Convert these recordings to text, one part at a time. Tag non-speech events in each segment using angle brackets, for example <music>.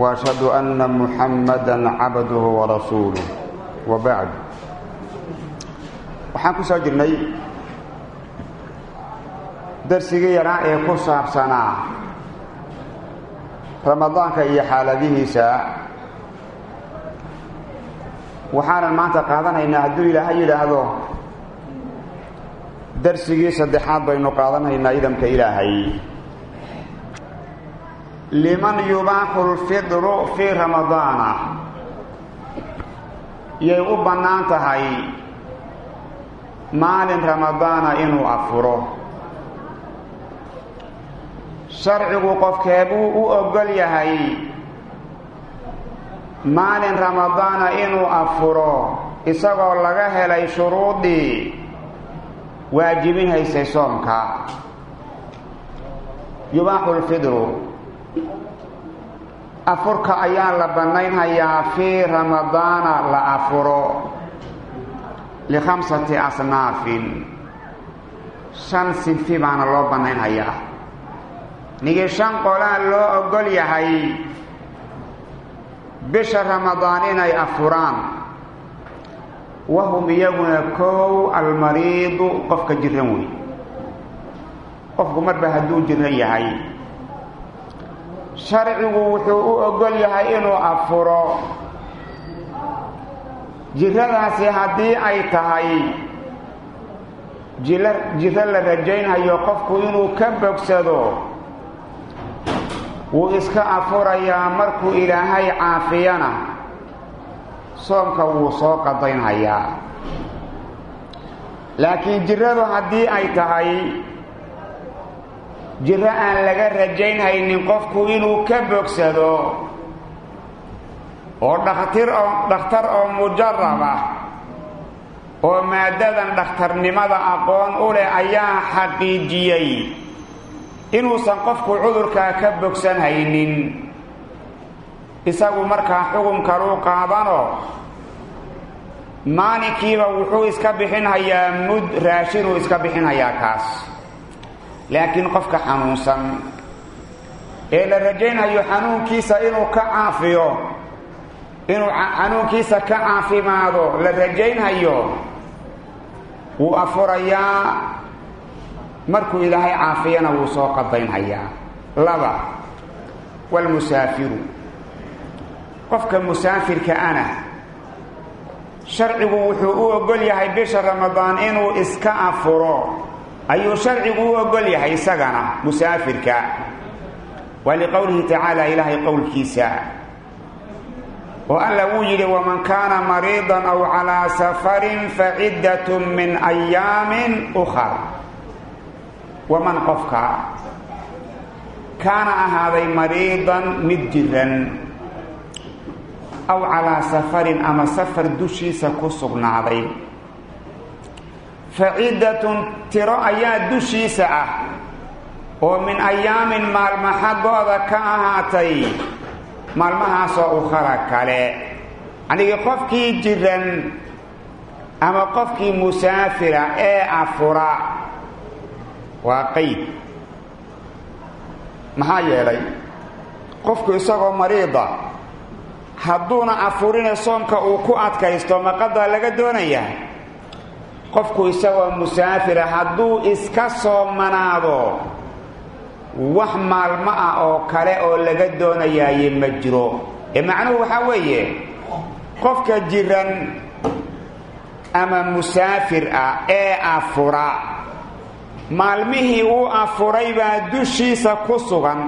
واشهد ان محمدا cabduhu warasuuluh wabacd waxaan ku soo jirnay darsigii yaraa ee ku saabsanaa ramadaanka iyo xaaladihiisa waxaanan maanta qaadanaynaa hadduu ilaahay yidhaahdo darsigii saddexaad baynu qaadanaynaa idamka ilaahay liman yubaaxu lfidru fii ramadaana yay u bannaan tahay maalin ramadaana inuu afuro. Sharcigu qofkeebuu u ogol yahay maalin ramadaana inuu afuro isagoo laga helay shuruudii waajibinhaysay soomka. Yubaaxu lfidru afurka ayaa la bannaynhayaa fii ramadaana la afuro. Likhamsati asnaafin. Shan sinfi baana loo bannaynhayaa nigii shan qolaa loo ogol yahay. Bisha ramadaan inay afuraan. Wahum iyaguna kow almariidu qofka jiran wey qofku marba hadduu jiran yahay sharcigu wuxuu u ogol yahay inuu afuro. Jiradaasi haddii ay tahay jila jiro la rajaynhayo qofku inuu ka bogsado wuu iska afurayaa markuu ilaahay caafiyana soomka wuu soo qadaynhayaa laakiin jiradu haddii ay tahay jiro aan laga rajaynhaynin qofku inuu ka bogsado oo dhakhtir oo dhakhtar oo mujaraba oo maadadan dhakhtarnimada aqoon u leh ayaa xaqiijiyey inuusan qofku cudurkaa ka bogsan haynin isagu markaa xukun kaluu qaadano maalinkiiba wuxuu iska bixinhayaa mud raashinuu iska bixinhayaa kaas laakiin qofka xanuunsan. Ee la rajaynhayo xanuunkiisa inuu ka caafiyo inuu xanuunkiisa ka caafimaado la rajaynhayo wuu afurayaa. Markuu ilaahay caafiyana wuu soo qadaynhayaa laba walmusaafiru qofka musaafirka ana sharcigu wuxuu u ogol yahay bisha ramadaan inuu iska afuro ayuu sharcigu u ogol yahay isagana musaafirka. Waa liqowlihi tacaala ilaahay qowlkiisa. Oo alla wuu yidhi waman kaana mariidan aw calaa safarin faciddatun min ayaamin ukhar waman qofka kaana ahaaday mariidan mid jiran aw calaa safarin ama safar dushiisa ku sugnaaday faciddatun tiro ayaa dushiisa ah oo min ayaamin maalma xaggooda ka ahaatay. maalmahaasoo ukhara kale. anigii qofkii jiran ama qofkii musaafira ee afura. waa qeyd maxaa yeelay qofku isagoo mariida hadduuna afurine soomka uu ku adkaysto maqadaa laga doonayaa qofku isagoo musaafira hadduu iska soomanaado wax maalmo ah oo kale oo laga doonayaaye ma jiro. Ee macnuhu waxaa weeye qofka jiran ama musaafir ah ee afura maalmihii uu afuray baa dushiisa ku sugan.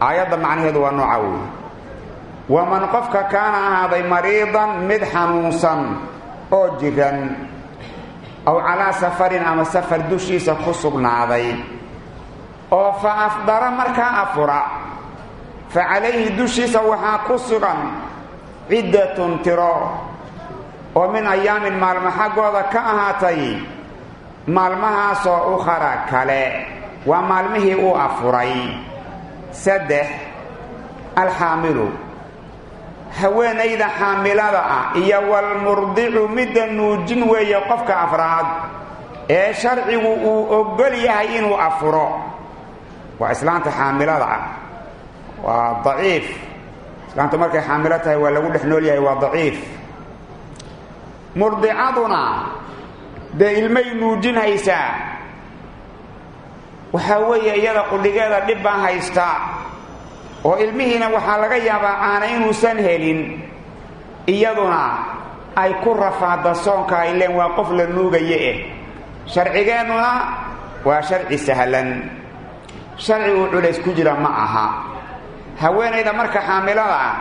Aayadda macnaheedu waa nooca weeye. Waman qofka kaana ahaaday mariidan mid xanuunsan oo jiran aw calaa safarin ama safar dushiisa ku sugnaaday. oo fa afdara markaa afura fa calayhi dushiisa waxaa ku sugan ciddatun tiro. oo min ayaamin maalmo xaggooda ka ahaatay maalmahaasoo ukhara kale waa maalmihii uu afuray. Saddex alxaamilu haweenayda xaamilada ah iyo walmurdicu midda nuujin weeye qofka afraad ee sharcigu uu ogol yahay inuu afuro. Waa islaanta xaamilada ah. Waa daciif. Islaanta markay xaamilo tahay waa lagu dhex nool yahay waa daciif. Murdicaduna dee ilmay nuujinhaysaa waxaa weeye iyada qudhigeeda dhib baa haysta oo ilmihiina waxaa laga yaabaa caana inuusan helin iyaduna ay ku rafaada soonka ay leen waa qof la nuugaye eh. Sharcigeennuna waa sharci sahlan. Sharci uu culays ku jira ma aha. Haweenayda marka xaamilada ah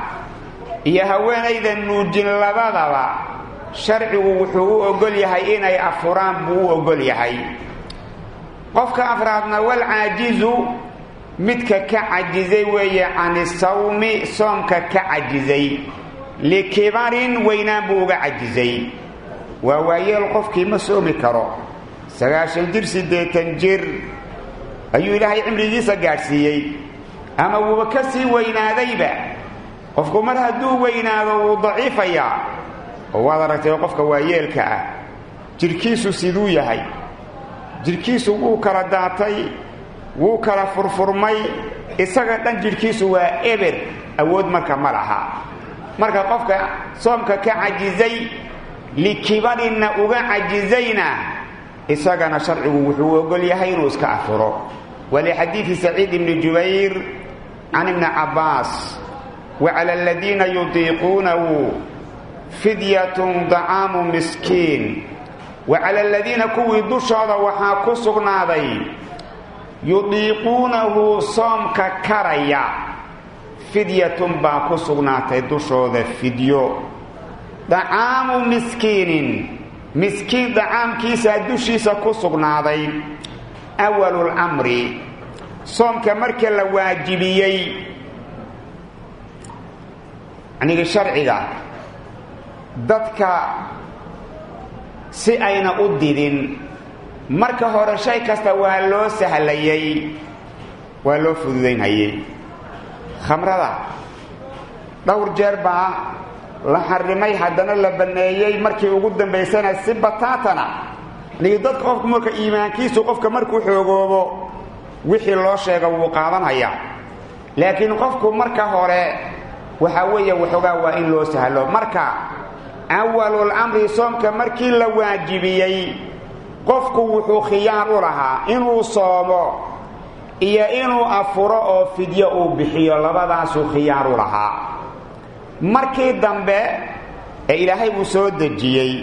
iyo haweenayda nuujin labadaba sharcigu wuxuu u ogol yahay inay afuraan buu u ogol yahay. Qofka afraadna walcaajizu midka ka cajizay weeye cani sawmi soomka ka cajizay. Likibarin weynaan buu uga cajizay. Waa waayeel qofkii ma soomi karo. Sagaashan jir siddeetan jir ayuu ilaahay cimrigiisa gaadhsiiyey. Ama wuuba ka sii weynaadayba qofku mar hadduu weynaado wuu daciifayaa oo waad aragtay qofka waayeelka ah. Jidhkiisu siduu yahay. Jidhkiisu wuu kala daatay wuu kala furfurmay isaga dhan jidhkiisu waa eber awood marka ma laha. Marka qofka soomka ka cajizay likibarinna uga cajizayna isagana sharcigu wuxuu ogol yahay inuu iska afuro. Walixadiidi saciid ibni jubayr can ibni cabbaas wacala aladiina yudiiquunahu fidyatun dacaamu miskiin. Wacala aladiina kuwii dushooda waxaa ku sugnaaday yudiiquunahu soomka karaya. Fidyatun baa ku sugnaatay dushooda fidyo. Dacaamu miskiinin. Miskiin dacaamkiisaa dushiisa ku sugnaaday. Awalulamri soomka marka la waajibiyey. Yacnigi sharciga dadka si ayna u didin marka hore shay kasta waa loo sahlayey waa loo fududaynhayey khamrada dhowr jeer baa la xarimay haddana la banneeyey markii ugu dambaysana si bataatana. Nigi dadka qofku marka iimaankiisu qofka markuu xoogoobo wixii loo sheega wuu qaadanhayaa laakiin qofku marka hore waxaa weeye waxoogaa waa in loo sahlo. Marka awalul amri soomka markii la waajibiyey qofku wuxuu khiyaar u lahaa inuu soomo iyo inuu afuro oo fidyo uu bixiyo labadaasuu khiyaar u lahaa. Markii dambe ee ilaahay uu soo dejiyey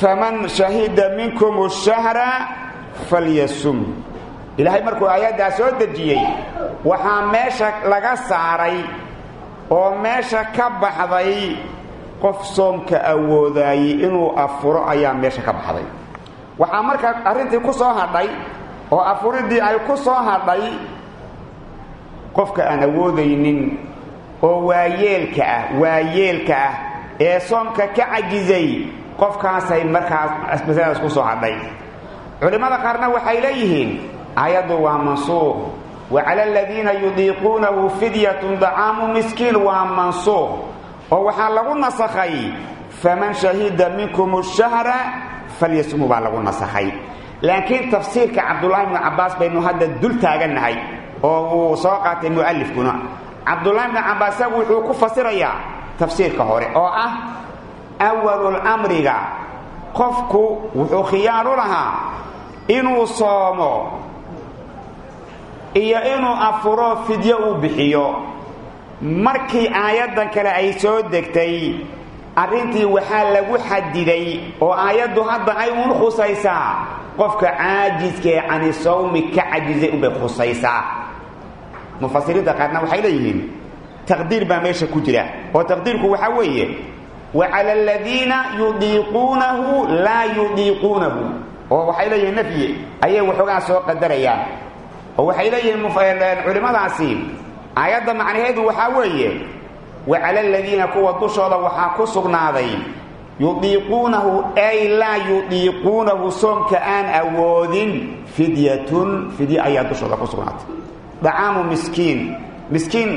faman shahida minkum shahra falyasum. Ilaahay markuu aayaddaa soo dejiyey waxaa meesha laga saaray oo meesha ka baxday qof soomka awoodaayey inuu afuro ayaa meesha ka baxday waxaa markaa arrintii ku soo hadhay oo afuridii ay ku soo hadhay qofka aan awoodaynin oo waayeelka ah waayeelka ah ee soomka ka cajizay qofkaasay markaas masaladaas ku soo hadhay. Culimmada qaarna waxay leeyihiin aayaddu waa mansuuq wa cala aladiina yudiiquunahu fidyatun dacaamu miskiin waa mansuuq oo waxaa lagu nasakhay faman shahida minkum shahra falyasumuu baa lagu nasakhay laakiin tafsiirka cabdullaahi bnu cabbaas baynu hadda dul taagannahay oo uu soo qaatay mu'alifkuna cabdullaahi bnu cabbaas isagu wuxuu ku fasirayaa tafsiirka hore oo ah awalul amriga qofku wuxuu khiyaar u lahaa inuu soomo iyo inuu afuro fidyo uu bixiyo markii aayaddan kale ay soo degtay arrintii waxaa lagu xadiday oo aayaddu hadda ay un khusaysaa qofka caajiskaee cani sawmi ka cajizay unbay khusaysaa. Mufasiriinta qaarna waxay leeyihiin taqdiir baa meesha ku jira. Oo taqdiirku waxaa weeye wa cala aladiina yudiiquunahu laa yudiiquunahu. Oo waxay leeyihiin nafyi ayay waxoogaa soo qadarayaan. Oo waxay leeyihiin culimmadaasi aayadda macnaheedu waxaa weeye wa cala aladiina kuwa dushooda waxaa ku sugnaaday yudiiquunahu ay laa yudiiquunahu soomka aan awoodin fidyatun fidye ayaa dushooda ku sugnaatay. Dacaamu miskiin miskiin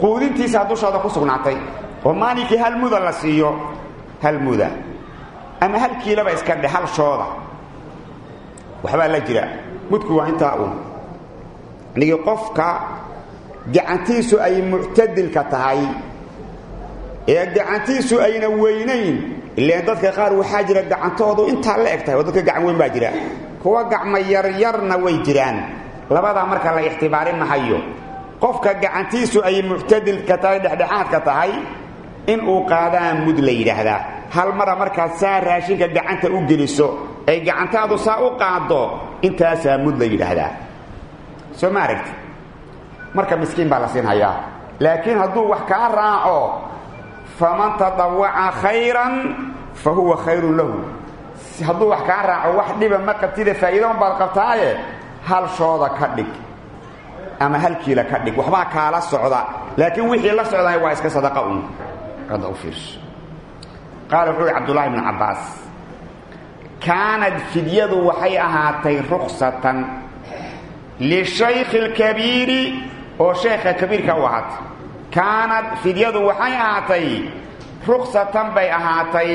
quudintiisaa dushooda ku sugnaatay. Oo maalinkii hal muda la siiyo hal muda. Ama hal kiilaba iska dhe hal shooda. Waxbaa la jira. Mudku waa intaa uun. Nigi qofka gacantiisu ay muctadilka tahay ee gacantiisu ayna weynayn ilaan dadka qaar waxaa jira gacantoodu intaa la eg tahay oo dadka gacan weyn baa jira. Kuwa gacmo yaryarna way jiraan. Labadaa marka la ixtibaarin mahayo qofka gacantiisu ay muctadilka tahay dhexdhexaadka tahay in uu qaadaa mud la yidhaahdaa. Hal mara markaad saa raashinka gacanta u geliso ay gacantaadu saa u qaaddo intaasaa mud la yidhaahdaa. Soo ma aragti marka miskiin baa la siinhayaa laakiin hadduu wax kaa raaco faman tadawaca khayran fa huwa khayrun lahu. Hadduu wax kaa raaco wax dhiba ma qabtide faa'iidaun baad qabtaaye hal shooda ka dhig. Ama hal kiila ka dhig. Waxbaa kaala socda. Laakiin wixii la socdaay waa iska sadaqa un. Hadda u fiirso qaala wuxuu uhi cabdullahi bnu fidyadu waxay ahaatay ruksatan lishaykhi اlkabiiri oo sheekha kabiirka u ahaatay kaanad fidyadu waxay ahaatay ruksatan bay ahaatay.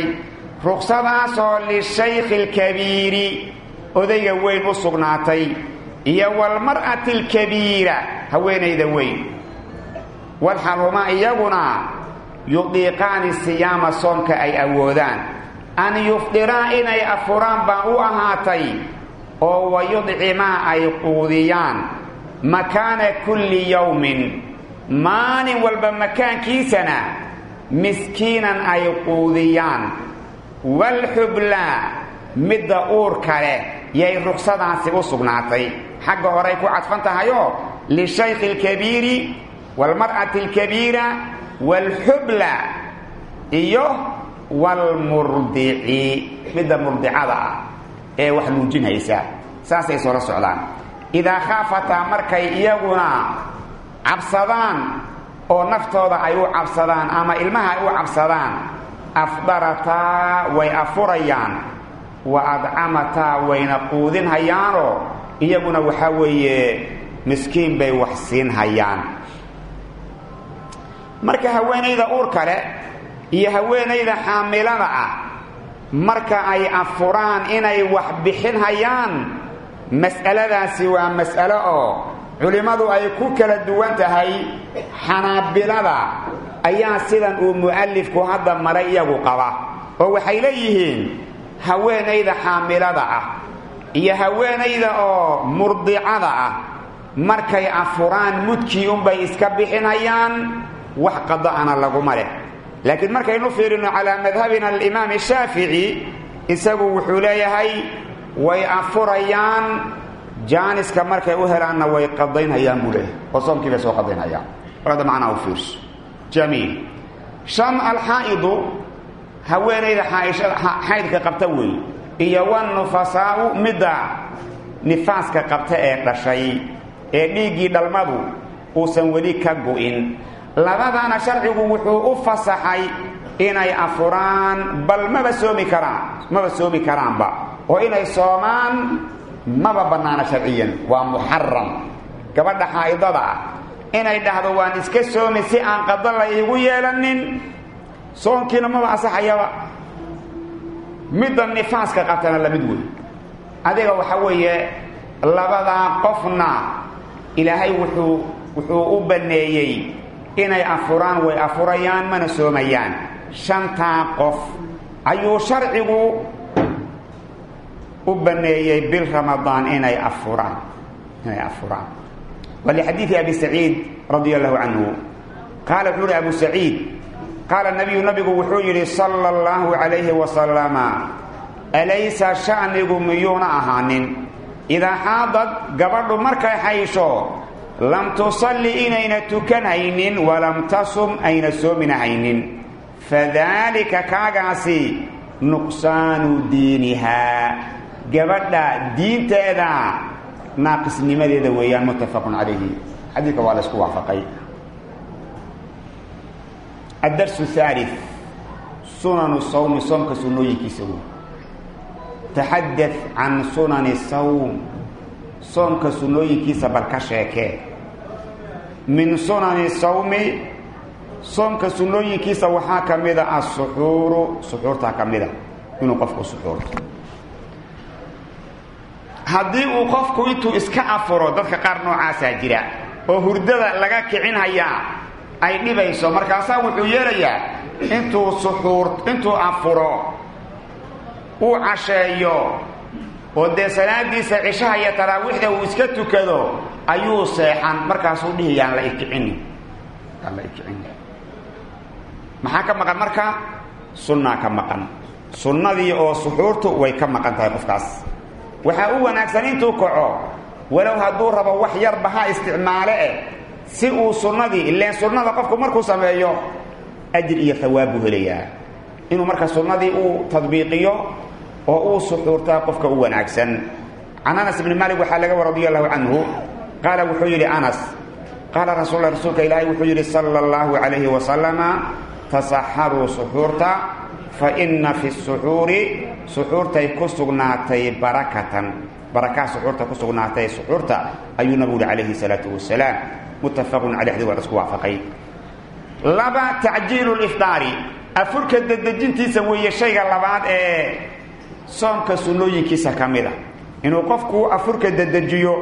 Ruksadaasoo lishaykhi اlkabiiri odayga weyn u sugnaatay. Iyo walmar'ati alkabiira haweenayda weyn. Walxalhuma iyaguna yudiiqaani siyaama soomka ay awoodaan. An yufdiraa inay afuraan baa u ahaatay oo wayudcimaa ay quudiyaan. Makaana kulli yowmin maalin walba makaankiisana miskiinan ay quudiyaan. Walxubla midda uur kale yay ruksadaasi u sugnaatay. Xagga horay ku cadfan tahayoo lishaykhi alkabiiri waalmar'ati alkabiira waalxubla iyo waalmurdici midda murdicada ah ee wax nuujinhaysa saasay soola socdaan. Idaa khaafataa markay iyaguna cabsadaan oo naftooda ay u cabsadaan ama ilmaha ay u cabsadaan afdarataa way afurayaan wa adcamataa wayna quudinhayaanoo iyaguna waxaa weeye miskiin bay wax siinhayaan. Marka haweenayda uur kale iyo haweenayda xaamilada ah marka ay afuraan inay wax bixinhayaan mas'aladaasi waa mas'alo oo culimmadu ay ku kala duwan tahay xanaabilada ayaa sidan uu mu'alifku hadda maray iyagu qaba. Oo waxay leeyihiin haweenayda xaamilada ah iyo haweenayda oo murdicada ah. Markay afuraan mudkii unbay iska bixinayaan wax qada'ana laguma leh laakiin markaynu fiirino calaa madhabina alimaam shaafici isagu wuxuu leeyahay way afurayaan jaaniska markay u helaanna way qadaynhayaan buu leeyahay. Oo soomkii soo qadaynhayaan orada macnaa u fiirso. Jamiil. Shan alxaa'idu haweenayda xaydka qabta weey iyo wanufasaa'u midda nifaaska qabta ee dhashay ee dhiiggii dhalmadu uusan weli ka gu'in labadana sharcigu wuxuu u fasaxay inay afuraan bal maba soomi karaan maba soomi karaanba oo inay soomaan maba bannaana sharciyan. Waa muxaram gabadha xaa'idada ah. Inay dhahdo waan iska soomi si aan qado la iigu yeelanin. Soonkiina maba asaxayaba midda nifaaska qabtana la mid wey adiga waxa weeye labadaa qofna ilaahay wuxuu wuxuu u banneeyey inay afuraan way afurayaan mana soomayaan. Shantaa qof. Ayuu sharcigu u banneeyey bil ramadaan inay afuraan inay afuraan. Walixadiidi abi saciid radia allahu canhu qaala wuxuu uhi abu saciid qaala nabiyu nabigu wuxuu yidhi sala allahu calayhi wasalama alaysa sha'nigu miyuuna ahaanin? Idaa xaadad gabadhu markay haysho lam tusalli inayna tukanhaynin walam tasum ayna soominahaynin fadaalika kaagaasi nuqsaanu diinihaa gabadha diinteeda naaqisnimadeeda weeyaan muttafaqun calayhi. Xadiidka waa la isku waafaqay. Addarsu haalid sunanu sawmi soomka sunnooyinkiisa wey taxadad can sunani sawm soomka sunnooyinkiisa bal ka sheekee min sunani sawmi soomka sunnooyinkiisa waxaa ka mida asuxuuru suxuurtaa ka mida inuu qofku suxuurto haddii uu qofku intuu iska afuro dadka qaar noocaasaa jira oo hurdada laga kicinhayaa ay dhibayso. Markaasaa wuxuu yeelayaa intuu suxuur intuu afuro uu casheeyo oo dee salaadiisa cishaha iyo taraawiixda uu iska tukado ayuu seexan. Markaasuu dhihi yaan la ikicini yaan la ikicini maxaa ka maqan marka sunnaa ka maqan. Sunnadii oo suxuurtu way ka maqan tahay qofkaas waxaa u wanaagsan intuu kaco. Walow hadduu rabo wax yarba ha isticmaale eh si uu sunnadii ileen sunnada qofku markuu sameeyo ajir iyo hawaab buu helayaa. Inuu marka sunnadii uu tadbiiqiyo oo uu suxuurtaa qofka u wanaagsan. Can anas ibni maalik waxaa laga war radi allahu canhu. Qaala wuxuu yidhi anas qaala rasulla rasuulka ilaahay wuxuu yidhi sala allahu calayhi wasalama tasaxaruu suxuurta fa inna fi suxuuri suxuurtay ku sugnaatay barakatan barakaa suxuurta ku sugnaatay suxuurta ayuu nabigu yihi calayhi salaatu wasalaam muttafaqun caleyh xadii waa isku waafaqay laba tacjiilu lifdaari afurka dedejintiisa weeye shayga labaad ee soomka sunnooyinkiisa ka mid a inuu qofku afurka dedejiyo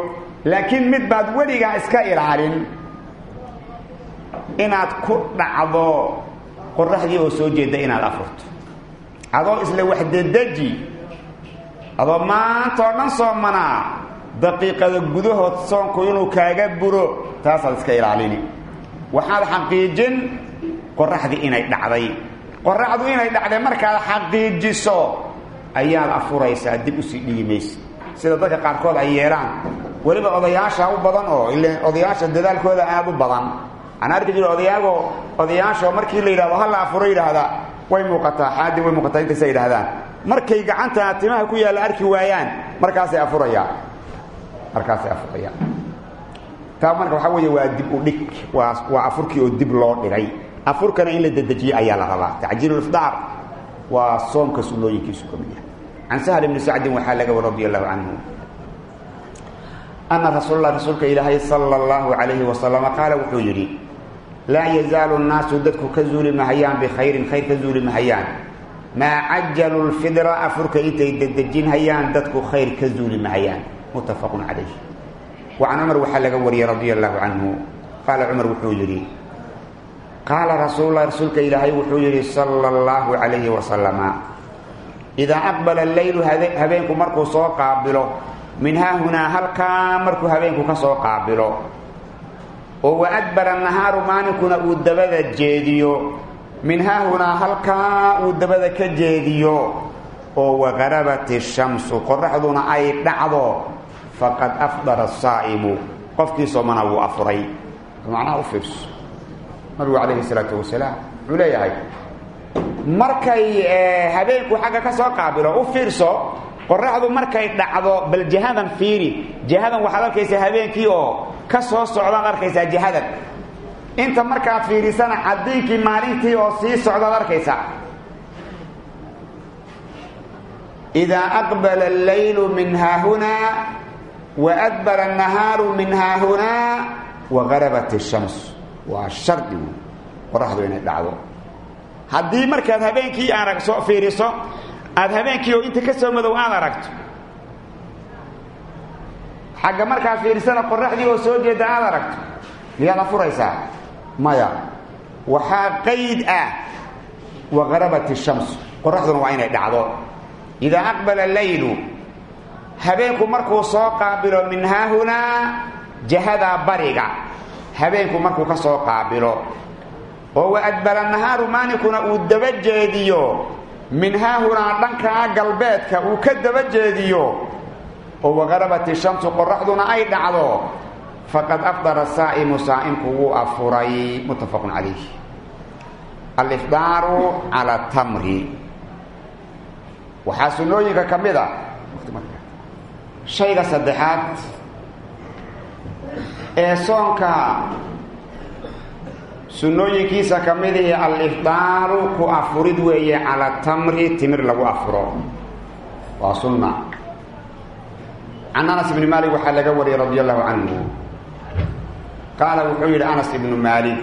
laakiin mid baad weligaa iska ilaalin inaad ku dhacdo qoraxdii oo soo jeeda inaad afurto adoo isla wax dedeji. Adoo maanta oo dhan soomanaa daqiiqada gudahood soonku inuu kaaga buro taasaad iska ilaalini. Waxaad xaqiijin qoraxdii inay dhacday. Qoraxdu inay dhacday markaad xaqiijiso ayaad afuraysaa dib u sii dhigi maysa sida dadka qaarkood ay yeelaan weliba odayaasha u badan oo ile odayaasha dadaalkooda aada u badan. Aan arki jiro odayaago odayaasha markii la yidhahdo hala afuro yidhaahda way muuqataa xaadi way muuqataa intaysa yidhahdaan markay gacanta timaha ku yaalla arki waayaan markaasay afurayaan. Markaasay afurayaan. Taa marka waxaa weeye waa dib u dhig waa waa afurkii oo dib loo dhigay afurkana in la dedejiye ayaa la rabaa. Tacjiilulifdaar waa soomka sunnooyinkiisu ka mid yahay. Can sahl ibni sacdin war radi allahu canhu ana rasuullah rasuulka ilaahay sala allahu calayhi wasalama qaala wuxuu laa yazaalu nnaasu dadku ka zuuli mahayaan bikhayrin khayr ka zuuli mahayaan maa cajalu lfidra afurka intay dedejinhayaan dadku khayr ka zuuli mahayaan muttafaqun calayh wa can cumar waxaa laga wariyey radia allahu canhu qaala cumar wuxuu yidhi qaala rasuululahi rasuulka ilaahay wuxuu yidhi sala allahu calayhi wasalama idaa aqbala alleylu habeenku markuu soo qaabilo min haahunaa halkaa markuu habeenku ka soo qaabilo oo wa adbara nahaaru maalinkuna uu dabada jeediyo. Min haahunaa halkaa uu dabada ka jeediyo. Oo waqarabat ishamsu qoraxduna ay dhacdo. Faqad afdara asaa'imu qofkii soomana wuu afuray macnaha u fiirso. Nabigu calayhi salaatu wasalaam wuxuu leeyahay markay habeenku xagga ka soo qaabilo u fiirso qoraxdu markay dhacdo bal jihadan fiiri. Jihadan waxaad arkaysaa habeenkii oo ka soo socdaad arkaysaa jihadan. Inta markaad fiirisana cadiinkii maalintii oo sii socdaad arkaysaa. Idaa aqbala allaylu min haahunaa wa adbara annahaaru min haahunaa wa garabat ishams waa shardi wey qoraxdu inay dhacdo. Haddii markaad habeenkii arag soo fiiriso aada habeenkii oo inta ka soo madow aad aragto xagga markaad fiirisana qoraxdii oo soo jeeda aad aragto. Miyaad afuraysaa? Maya. Waxaa qayd ah wa garabat ishams qoraxduna waa inay dhacdo. Idaa aqbala allaylu habeenku markuu soo qaabilo min haahunaa jahadaa bariga. Habeenku markuu ka soo qaabilo. Oo wa adbara nahaaru maalinkuna uu daba jeediyo min haahunaa dhankaa galbeedka uu ka daba jeediyo oo waqarabat ishamsu qoraxduna ay dhacdo faqad afdara saa'imu saa'imku wuu afuray. Muttafaqun calayh alifdaaru cala tamri. Waxaa sunnooyinka ka mid a shayga saddexaad ee soonka sunnooyinkiisa ka mid ihi al-ifdaaru ku afurid weeye cala tamri timir lagu afuro. Waa sunna can anas ibni maalik waxaa laga wariyey radi allahu canhu qaala wuxuu yidhi anas ibnu maalik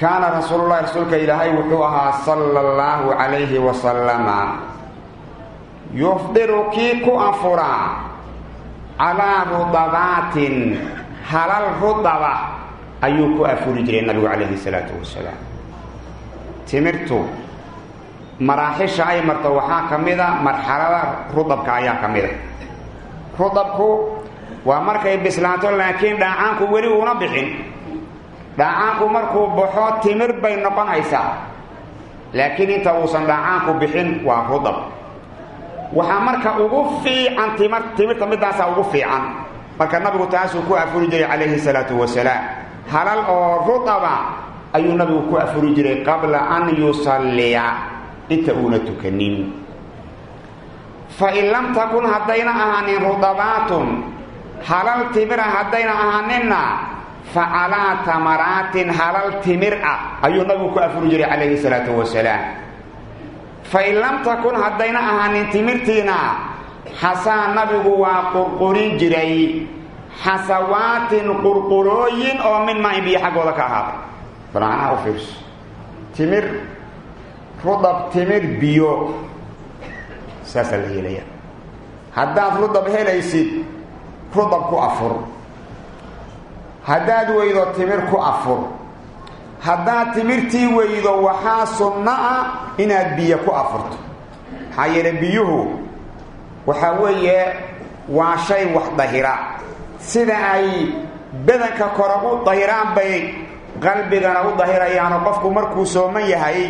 kaana rasuululahi rasuulka ilaahay wuxuu ahaa sala allahu calayhi wasalama yufdiru kii ku afuraa calaa rudabaatin halal rudaba ayuu ku afuri jiray nabigu calayhi salaatu wasalaam timirtu maraaxisha ay marto waxaa ka mida marxalada rudabka ayaa ka mida rudabku waa markay bislaato laakiin dhaacaanku weli uuna bixin. Dhaacaanku markuu baxo timir bay noqonaysaa. Laakiin inta uusan dhaacaanku bixin waa rudab waxaa marka ugu fiican timir timirta midaasaa ugu fiican. Marka nabigu taasuu ku afuri jiray calayhi salaatu wasalaam. Halal oo rudaba ayuu nabigu ku afuri jiray qabla an yusalliya. Inta uuna tukanin fain lam takun haddayna ahaanin rudabaatun halal timira haddayna ahaaninna fa calaa tamaraatin halal timir ah ayuu nabigu ku afuri jiray calayhi salaatu wasalaam fain lam takun haddayna ahaanin timirtiina xasaa nabigu waa qurqurin jiray xasawaatin qurqurooyin oo min maa-in biyo xaggooda ka ahaaday banaanaha u timir biyo saasaa la yeelaya haddaad rudab helaysid rudab ku afur. Haddaad weydo timir ku afur. Haddaad timirtii weydo waxaa sunno ah inaad biyo ku afurto. Maxaa biyuhu waxaa weeye waa shay wax dahira. Sida ay badanka kore u dahiraan bay qalbigana u dahirayaanoo qofku markuu sooman yahay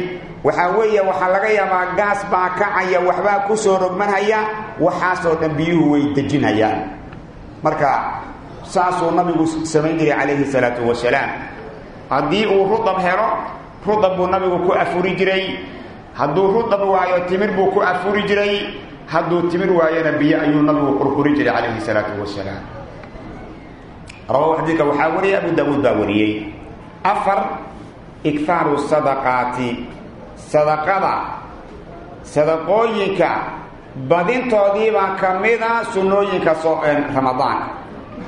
waxaa weeye waxaa laga yaabaa gaas baa kacaya waxbaa ku soo rogmanhaya waxaasoo dhan biyuhu way dejinhayaan marka saasuu nabigu samayn jiray calayhi salaatu wasalaam haddii uu rudab helo rudab buu nabigu ku afuri jiray. Hadduu rudab waayo timir buu ku afuri jiray. Hadduu timir waayona biyo ayuu nabigu qurquri jiray calayhi salaatu wasalaam rawahu xadiidka waxaa wariyay abu daawuud baa wariyey afar ikhaaru sadaqaati sadaqada sadaqooyinka badintoodiibaa ka mida sunnooyinka ramadaanka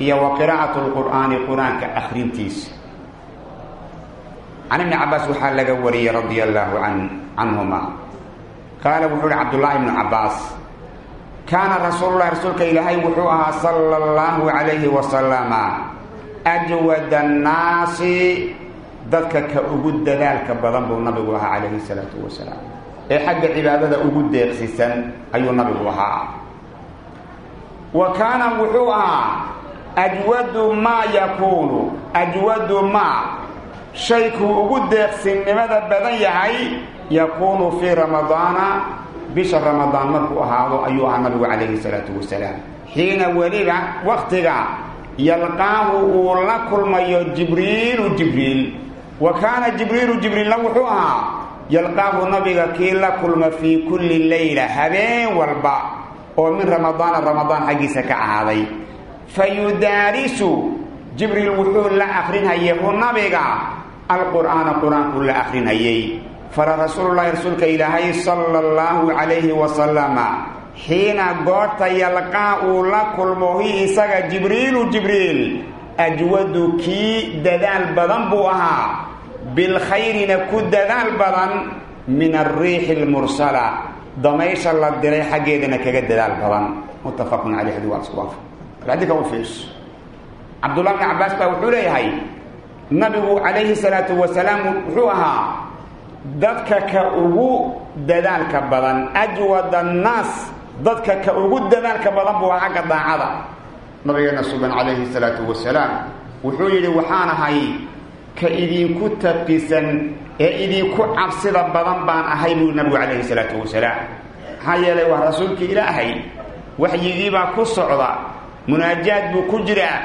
iyo wa qiraa'atu lqur'aani qur'aanka akhrintiisa. Can ibni cabaas waxaa laga wariyey radia allaahu canhuma qaala wuxuu uhi cabdullaahi ibnu cabbaas kaana rasuululahi rasuulka ilaahay wuxuu ahaa sala allahu calayhi wasalama ajwada annaasi dadka ka ugu dadaalka badan buu nabigu ahaa calayhi salaatu wasalaam. Ee xagga cibaadada ugu deeqsisan ayuu nabigu ahaa. Wa kaana wuxuu ahaa ajwadu maa yakuunu ajwadu maa shaykuu ugu deeqsinnimada badan yahay yakuunu fii ramadaana bisha ramadaan markuu ahaado ayuu ahaa nabigu calayhi salaatu wasalaam. Xiina weliba waktiga yalqaahu uu la kulmayo jibriilu jibriil wa kaana jibriilu jibriilna wuxuu ahaa yalqaahu nabiga kii la kulma fii kulli leyla habeen walba oo min ramadaana ramadaan xaggiisa ka ahaaday. Fa yudaarisu jibriil wuxuu la akrinhayay hu nabiga alqur'aana qur'aankuu la akrinhayey fala rasuululahi rasuulka ilaahay sala allahu calayhi wasalama xiina goorta yalqaa uu la kulmo hi isaga jibriilu jibriil ajwadu kii dadaal badan buu ahaa bilkhayrina ku dadaal badan min alriixi almursala. Damaysha la diray xaggeedana kaga dadaal badan. Muttafaqun caleyh hadi waa isku waafaq. Xadiidka u fiirso wuxuu leeyahay nabigu calayhi salaatu wasalaam wuxuu ahaa dadka ka ugu dadaalka badan ajwad annaas dadka ka ugu dadaalka badan buu ahaa xagga daacada. Nabigeena suban calayhi salaatu wasalaam wuxuu yidhi waxaan ka idinku taqisan ee idinku cabsida badan baan ahay buu nabigu calayhi salaatu wasalaam. Maxaa yeelay waa rasuulkii ilaahay waxyigiibaa ku socda munaajaad buu ku jiraa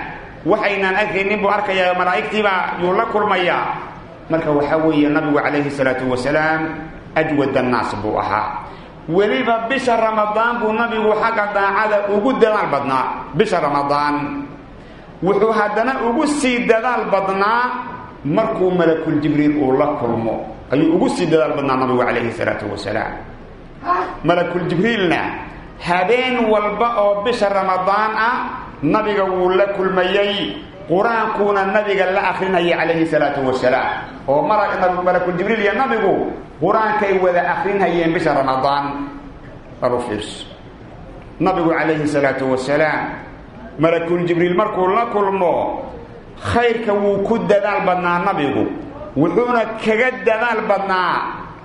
waxaynaan arkaynin buu arkayaa malaa'igtiibaa yuu la kulmayaa marka waxaa weeye nabigu calayhi salaatu wasalaam ajwad annaas buu ahaa. Weliba bisha ramadaan buu nabigu xagga daacada ugu dadaal badnaa bisha ramadaan. Wuxuu haddana ugu sii dadaal badnaa markuu malakul jibriil uu la kulmo ayuu ugu sii dadaal badnaa nabigu calayhi salaatu wasalaam malakul jibriilna habeen walba oo bisha ramadaan ah nabiga wuu la kulmayey qur'aankuuna nabiga la akrinayay calayhi salaatu wasalaam oo malakul jibriil iyo nabigu qur'aankay wada akrinhayeen bisha ramadaan. Fiirso. Nabigu calayhi salaatu wasalaam malakul jibriil markuu la kulmo khayrka wuu ku dadaal badnaa nabigu. Wuxuuna kaga dadaal badnaa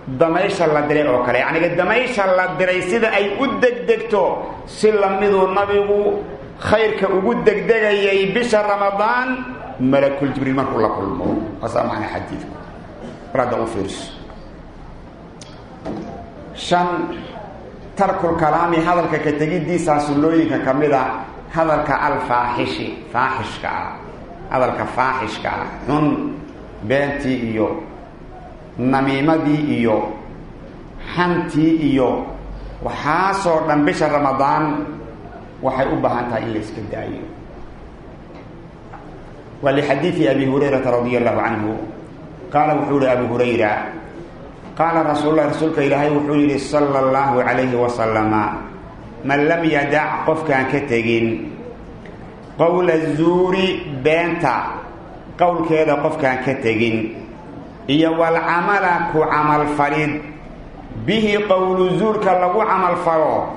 damaysha la diray oo kale. Yacniga damaysha la diray sida ay u degdegto si lamiduu nabigu khayrka ugu degdegayay bisha ramadaan malakul jibriil markuu la kulmo. Waasaa macna xadiidku? U fiirso. Shan tarkul kalaami hadalka ka tegiddiisaa sullooyinka ka mid a hadalka alfaaxishi. Faaxishka ah hadalka faaxishka ah xun beentii iyo namiimadii iyo xantii iyo waxaasoo dhan bisha ramadaan waxay u baahan tahay in la iska daayo. Waa lixadiidi abi hurayrata radia allahu canhu qaala wuxuu yihi abu hurayra qaala rasuul lah rasuulka ilaahay wuxuu yidhi sala allahu calayhi wasalama man lam yadac qofkaan ka tegin qowla zuuri beenta qowlkeeda qofkaan ka tegin iyo walcamala ku camalfalid bihi qowlu zuurka lagu camalfalo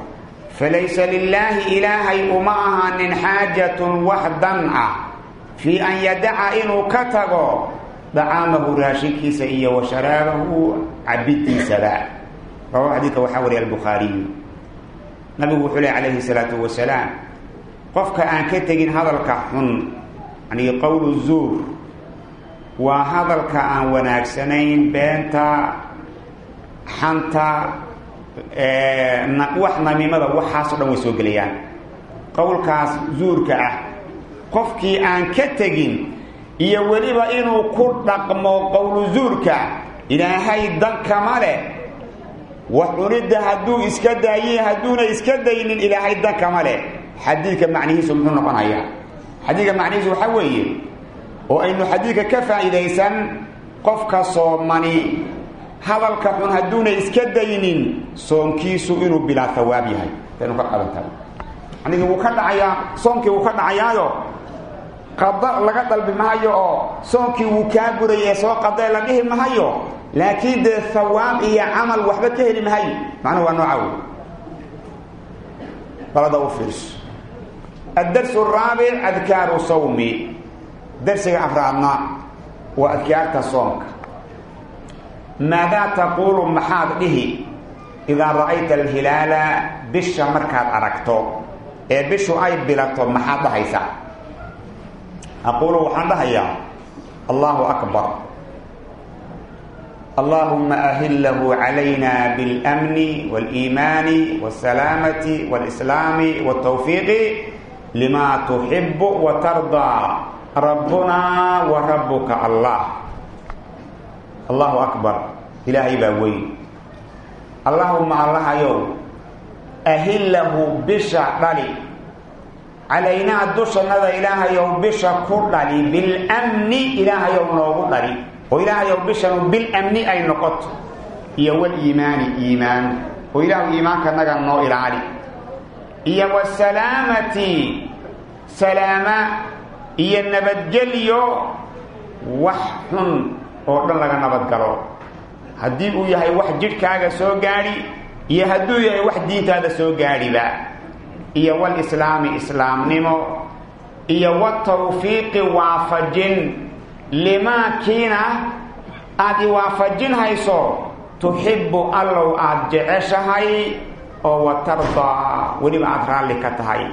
falaysa lilaahi ilaahay uma ahaanin xaajatun wax dan ah fii an yadaca inuu ka tago dacaamahu raashinkiisa iyo wa sharaabahu cabiddiisaba rawahu xadiidka waxaa wariya albukhaariyu nabigu wuxuu leh calayhi wasalaam qofka aan ka tegin hadalka xun yani qowlu zuur waa hadalka aan wanaagsanayn beenta xanta wax namiimada waxaasoo dhan way soo gelayaan. Qowlkaas zuurka ah qofkii aan ka tegin iyo weliba inuu ku dhaqmo qowlu zuurka ilaahay dan kama leh. Wax cunidda hadduu iska daaye hadduuna iska daynin ilaahay dan kama leh xadiidka macnihiisu muxuu noqonayaa? Xadiidka macnihiisu waxaa weeye oo aynu xadiidka ka faa'iidaysan qofka soomani hadalka xun hadduuna iska daynin soonkiisu inuu bilaa hawaab yahay. Taynu ka qadan tahay anigi wuu ka dhacayaa soonkii wuu ka dhacayaayo? Qada laga dalbi mahayo oo soonkii wuu kaa guray ee soo qadee la dhihi mahayo? Laakiin dee hawaab iyo camal waxba ka heli mahayo macnuhu waa nooca balada u fiirso addarsu araabic adkaaru sawmi darsiga afraadna waa adkaarta soomka maadaa taquulu maxaad dhihi idaa ra'ayta alhilaala bisha markaad aragto ee bishu ay bilato maxaad dhahaysaa aquulu waxaan dhahayaa allahu akbar allahuma ahillahu calayna biاlmni wاliimaani wاsalaamati wاlislaami wاtawfiiqi lima tuxibu watardaa rabbuna wa rabbuka allah. Allahu akbar. Ilaahay baa weyn. Allahuma allahayow ahillahu bisha dhali. Calaynaa dushannada ilaahayow bisha ku dhali. Bilamni ilaahayow noogu dhali. Oo ilaahayow bishanu bilamni ay noqoto iyo waliimaani iimaan. Oo ilaahu iimaankanaga noo ilaali. Iyo wasalaamati salaama iyo nabadgelyo wax xun oo dhan laga nabadgalo. Haddii uu yahay wax jidhkaaga soo gaadhi iyo hadduu yahay wax diintaada soo gaadhiba iyo walislaami islaamnimo iyo watawfiiqi waafajin limaa kiina aada iwaafajin hayso tuxibbu allow aada jeceshahay oo watardaa weliba aada raalli ka tahay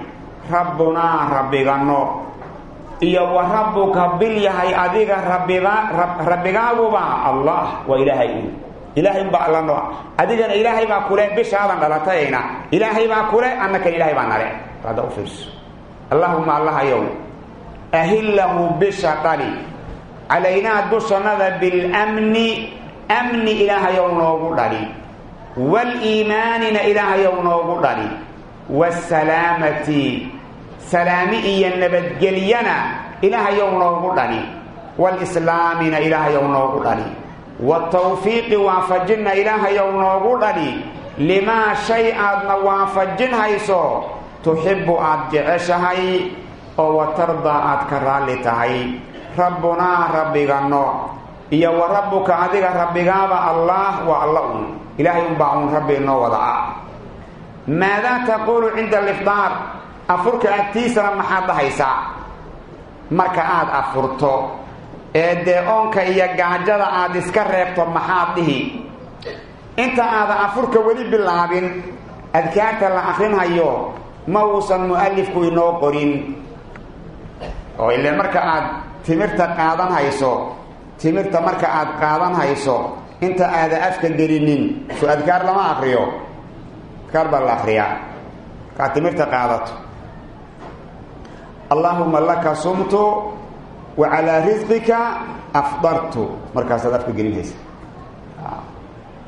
rabbunaa rabbigano iyo wa rabbuka bil yahay adiga rabbiga rabbigaaguba allah waa ilaahay ilaahay baa allano adigana ilaahay kule bishaadan dhalatayayna ilaahay baa kule annakan ilaahay baa nale hadda u fiirso allahuma allahayow ahillahu bisha dhali calaynaa dushannada bilamni amni ilaahayow noogu dhali waliimaanina ilaahayow noogu dhali wasalaamati salaami iyo nabadgelyana ilaahayow noogu dhali walislaamina ilaahayow noogu dhali watawfiiqi waafajinna ilaahayow noogu dhali limaa shay aadna waafajin hayso tuxibbu aad jeceshahay oo watardaa aad ka raalli tahay rabbunaa rabbiganno iyo wa rabbuka adiga rabbigaaba allaah waa alla un ilaahay unbaa uun rabbi noo wada ah maadaa taquulu cinda alifdaar afurka agtiisana maxaad dhahaysaa marka aad afurto ee dee oonka iyo gaajada aad iska reebto maxaad dhihi inta aadan afurka weli bilaabin adkaarta la akrinhayo ma uusan mu'alifku inoo qorin oo ile marka aad timirta qaadan hayso timirta marka aad qaadan inta aada afka gelinin so adkaar lama akriyo adkaar la akriyaa markaad timirta qaadato. Allaahuma laka sumtu wa calaa risqika afdartu. Markaasaad afka gelinhaysa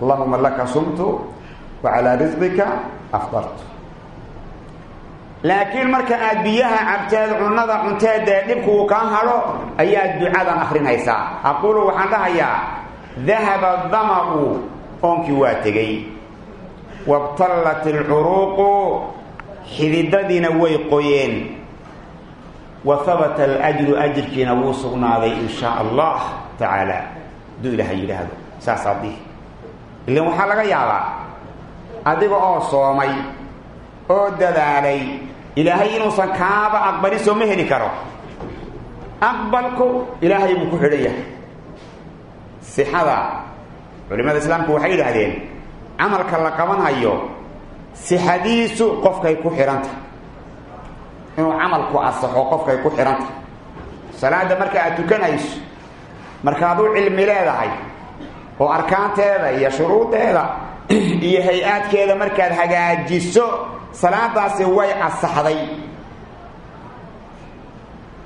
allahuma laka sumtu wa calaa risqika afdartu. Laakiin marka aad biyaha cabteed cunnada cunteedee dhibku uu kaa hadho ayaad ducadan akrinaysaa aquulu waxaan dhahayaa dahaba dama'u oonkii waa tegey wabtallat ilcuruuqu xididadiina way qoyeen. Wa habata alajru ajirkiina wuu sugnaaday in shaa allah tacaala hadduu ilaaha yidhaahdo saasaa dihi ilan waxaa laga yaabaa adiga oo soomay oo dadaalay ilaahay inuusan kaaba aqbalin soo ma heli karo. Aqbalku ilaahay buu ku xidhan sixada culimada islaamku waxay yidhaahdeen camalka la qabanhayo sixadiisu qofkay ku xidhantahy inuu camalku asaxo qofkay ku xidhantahy salaada marka aad tukanayso markaad u cilmi leedahay oo arkaanteeda iyo shuruudeeda <clears throat> iyo hay'aadkeeda markaad hagaajiso salaadaasi way asaxday.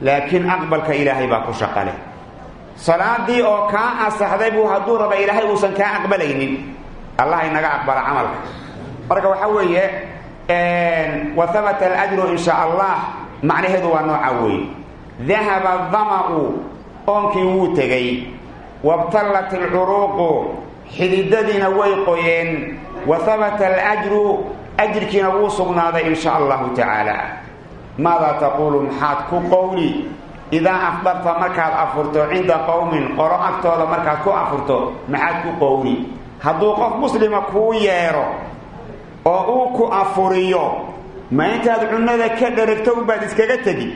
Laakiin aqbalka ilaahay baa ku shaqale. Salaadii oo kaa asaxday buu hadduu raba ilaahay uusan kaa aqbalaynin allah inaga aqbala camalka. Marka waxaa weeye wa habata alajru in shaa allah macnaheedu waa nooca weeye dahaba dama'u oonkii wuu tegey. Wabtallat alcuruuqu xididadiina way qoyeen. Wa habata alajru ajirkiina wuu sugnaaday in sha allahu tacaala maadaa taquulu maxaad ku qowli idaa afdarta markaad afurto cinda qowmin qolo agtooda markaad ku afurto maxaad ku qowli hadduu qof muslima kuu yeedho oo uu ku afuriyo ma intaad cunnada ka dharagto unbaad iskaga tegi.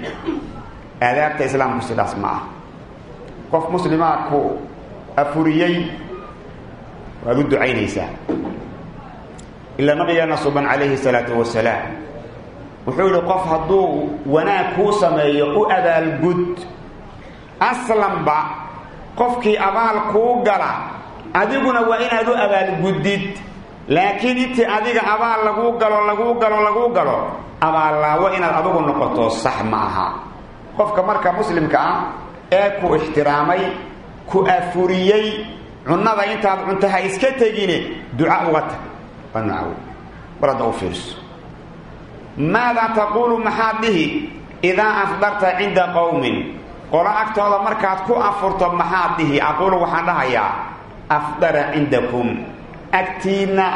Aadaabta islaamku sidaas ma ah qof muslimaa ku afuriyey waad u ducaynaysaa. Ilaa nabigeena suban calayhi salaatu wasalaam. Wuxuu yidhi qof hadduu wanaag kuu sameeyo u abaalgud aslanba qofkii abaal kuu gala adiguna waa inaad u abaalguddid laakiin intii adiga abaal laguu galo laguu galo laguu galo abaallaawo inaad adigu noqoto sax ma aha. Qofka marka muslimka ah ee ku ixtiraamay ku afuriyey cunnada intaad cunto ha iska tegine duca uga tag. War hadda u fiirso. Maadaa taquulu maxaad dhihi? Idaa afdarta cinda qowmin qolo agtooda markaad ku afurto maxaad dhihi? Aquulu waxaan dhahayaa afdara cindakum agtiinna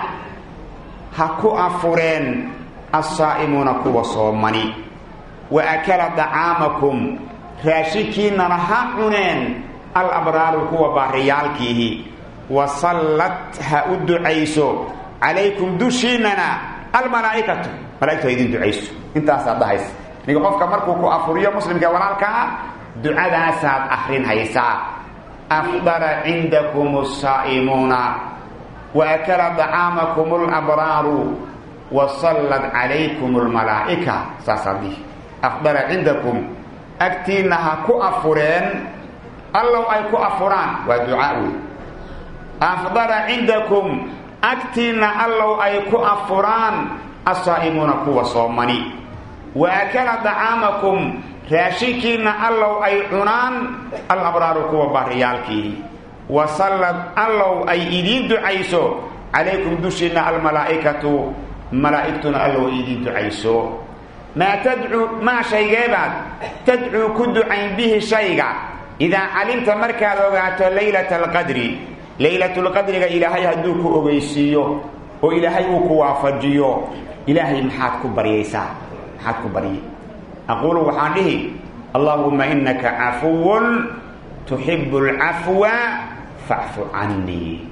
ha ku afureen assaa'imuuna kuwa soomani wa akala dacaamakum raashinkiinnana ha cuneen alabraaru kuwa baariyaalkiihi wa sallad ha u ducayso calaykum dushiinnana almalaa'ikatu malaigtu ha idin ducayso intaasaad dhahaysa qofka markuu ku afuriyo muslimka walaalka ah ducadaasaad akrinhaysaa afdara cindakum asaa'imuuna wa akala dacaamakum alabraaru wa sallad calaykum almalaa'ika saasaad dihi afdara cindakum agtiinna ku afureen allow ay ku afuraan waa ducaa wey afdara cindakum agtiinna allow ay ku afuraan assaa'imuuna kuwa soomani wa akala dacaamakum raashinkiinna allow ay cunaan alabraaru kuwa baariyaalkii. Wa sallad allow ay idiin ducayso. Calaykum dushiinna almalaa'ikatu malaa'igtuna allow idiin ducayso. Maa tadcuu maa shaygeebaad tadcuu ku ducayn bihi shayga. Idaa calimta markaad ogaato laylata alqadri laylatulqadriga ilaahay hadduu ku ogeysiiyo oo ilaahay uu ku waafajiyo ilaahay maxaad ku baryaysaa maxaad ku baryay aquulu waxaan dhihi allaahuma inaka cafuwun tuxibu alcafwa facfu canii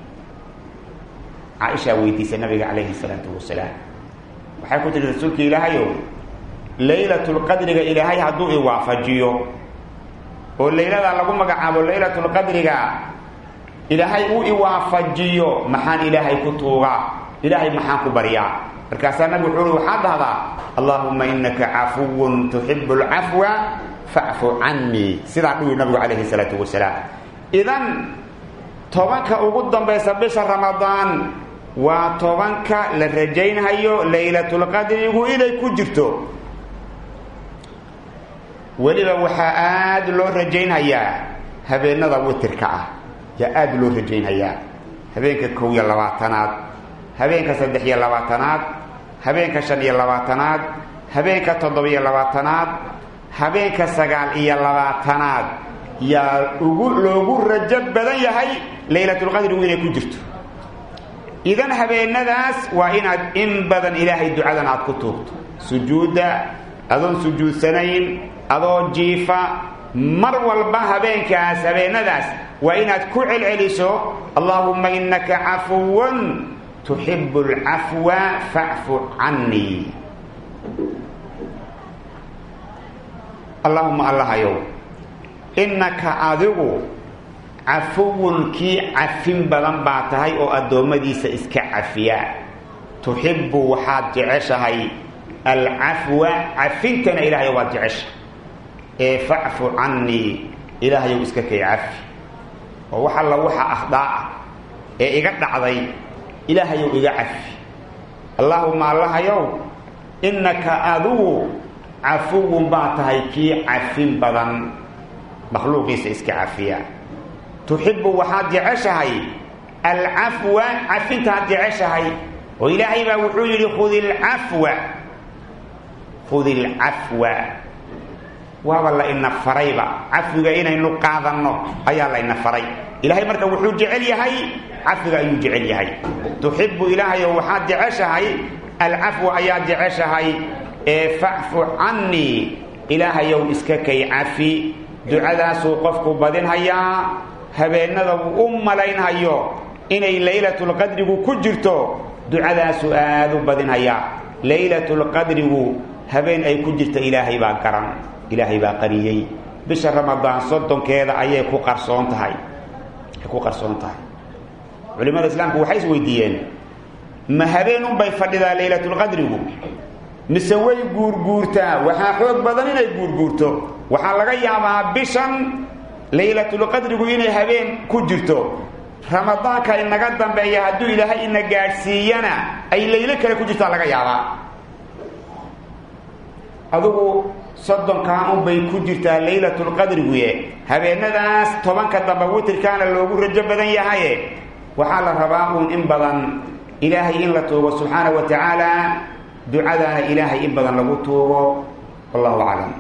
caaishaa weydiisay nabiga calayhi salaatu wasalaam waxay ku tihi rasuulka ilaahayow laylatulqadriga ilaahay hadduu i waafajiyo oo layladaa lagu magacaabo laylatulqadriga ilaahay uu i waafajiyo maxaan ilaahay ku tuugaa ilaahay maxaan ku baryaa markaasaa nabigu wuxuu ui waxaad dhahdaa allaahuma inaka cafuwun tuxibu alcafwa facfu canii sidaa dhuwi nabigu calayhi salaatu wasalaam idan tobanka ugu dambaysa bisha ramadaan waa tobanka la rajaynhayo laylatulqadrigu inay ku jirto. Weliba waxaa aada loo rajaynhayaa habeenada witirka ah. Yaa aada loo rajaynhayaa habeenka kow iyo labaatanaad habeenka saddex iyo labaatanaad habeenka shan iyo labaatanaad habeenka toddoba-iyo labaatanaad habeenka sagaal iyo labaatanaad. Yaa ugu loogu rajo badan yahay laylatulqadrigu inay ku jirto. Idan habeenadaas waa inaad in badan ilaahay ducadan aad ku tuugto. Sujuudda adoon sujuudsanayn adoo jiifa mar walba habeenkaas habeenadaas waa inaad ku celceliso. Allaahumma inaka cafuwun tuxibu alcafwa facfu canii allaahuma allahayow innaka adigu cafuwun kii cafin badan baa tahay oo addoommadiisa iska cafiya. Tuxibbu waxaad jeceshahay alcafwa cafintana ilahayo waad jecesha ee facfu canii ilaahayow iska kay cafi. Oo wax alla waxa akhdaaca ee iga dhacday ilaahayow iga cafi allaahuma allahayow innaka adigu cafuwun baa tahay kii cafin badan makhluuqiisa iska cafiya tuxibbu waxaad jeceshahay alcafwa cafintaad jeceshahay oo ilaahay baa wuxuu yidhi khudi lcafwa khudi lcafwa waaba la ina farayba cafwiga inaynu qaadanno ayaa la ina faray ilaahay marka wuxuu jecel yahay cafwiga ayuu jecel yahay. Tuxibbu ilaahayow waxaad jeceshahay alcafwa ayaad jeceshahay. Ee facfu canii ilaahayow iska kay cafi. Ducadaasuu qofku badinhayaa habeenada wuu u malaynhayo inay laylatulqadrigu ku jirto ducadaasuu aada u badinhayaa laylatulqadrigu habeen ay ku jirta ilaahay baa garan ilaahay baa qariyey. Bisha ramadaan soddonkeeda ayay ku qarsoon tahay ay ku qarsoon tahay. Culimada islaamku waxay is weydiiyeen ma habeenunbay fadhidaa laylatulqadrigu mise way guurguurtaa? Waxaa xoog badan inay guurguurto. Waxaa laga yaabaa bishan laylatulqadrigu inay habeen ku jirto. Ramadaanka inaga dambeeya hadduu ilaahay ina gaadhsiiyana ay laylo kale ku jirtaa laga yaabaa. Adugu soddonkaa unbay ku jirtaa laylatulqadriguye habeenadaas tobanka dambe witirkaana loogu rajo badan yahaye. Waxaa la rabaa uun in badan ilaahay in la tuugo subxaana wa tacaala ducadaana ilaahay in badan lagu tuugo wallahu aclam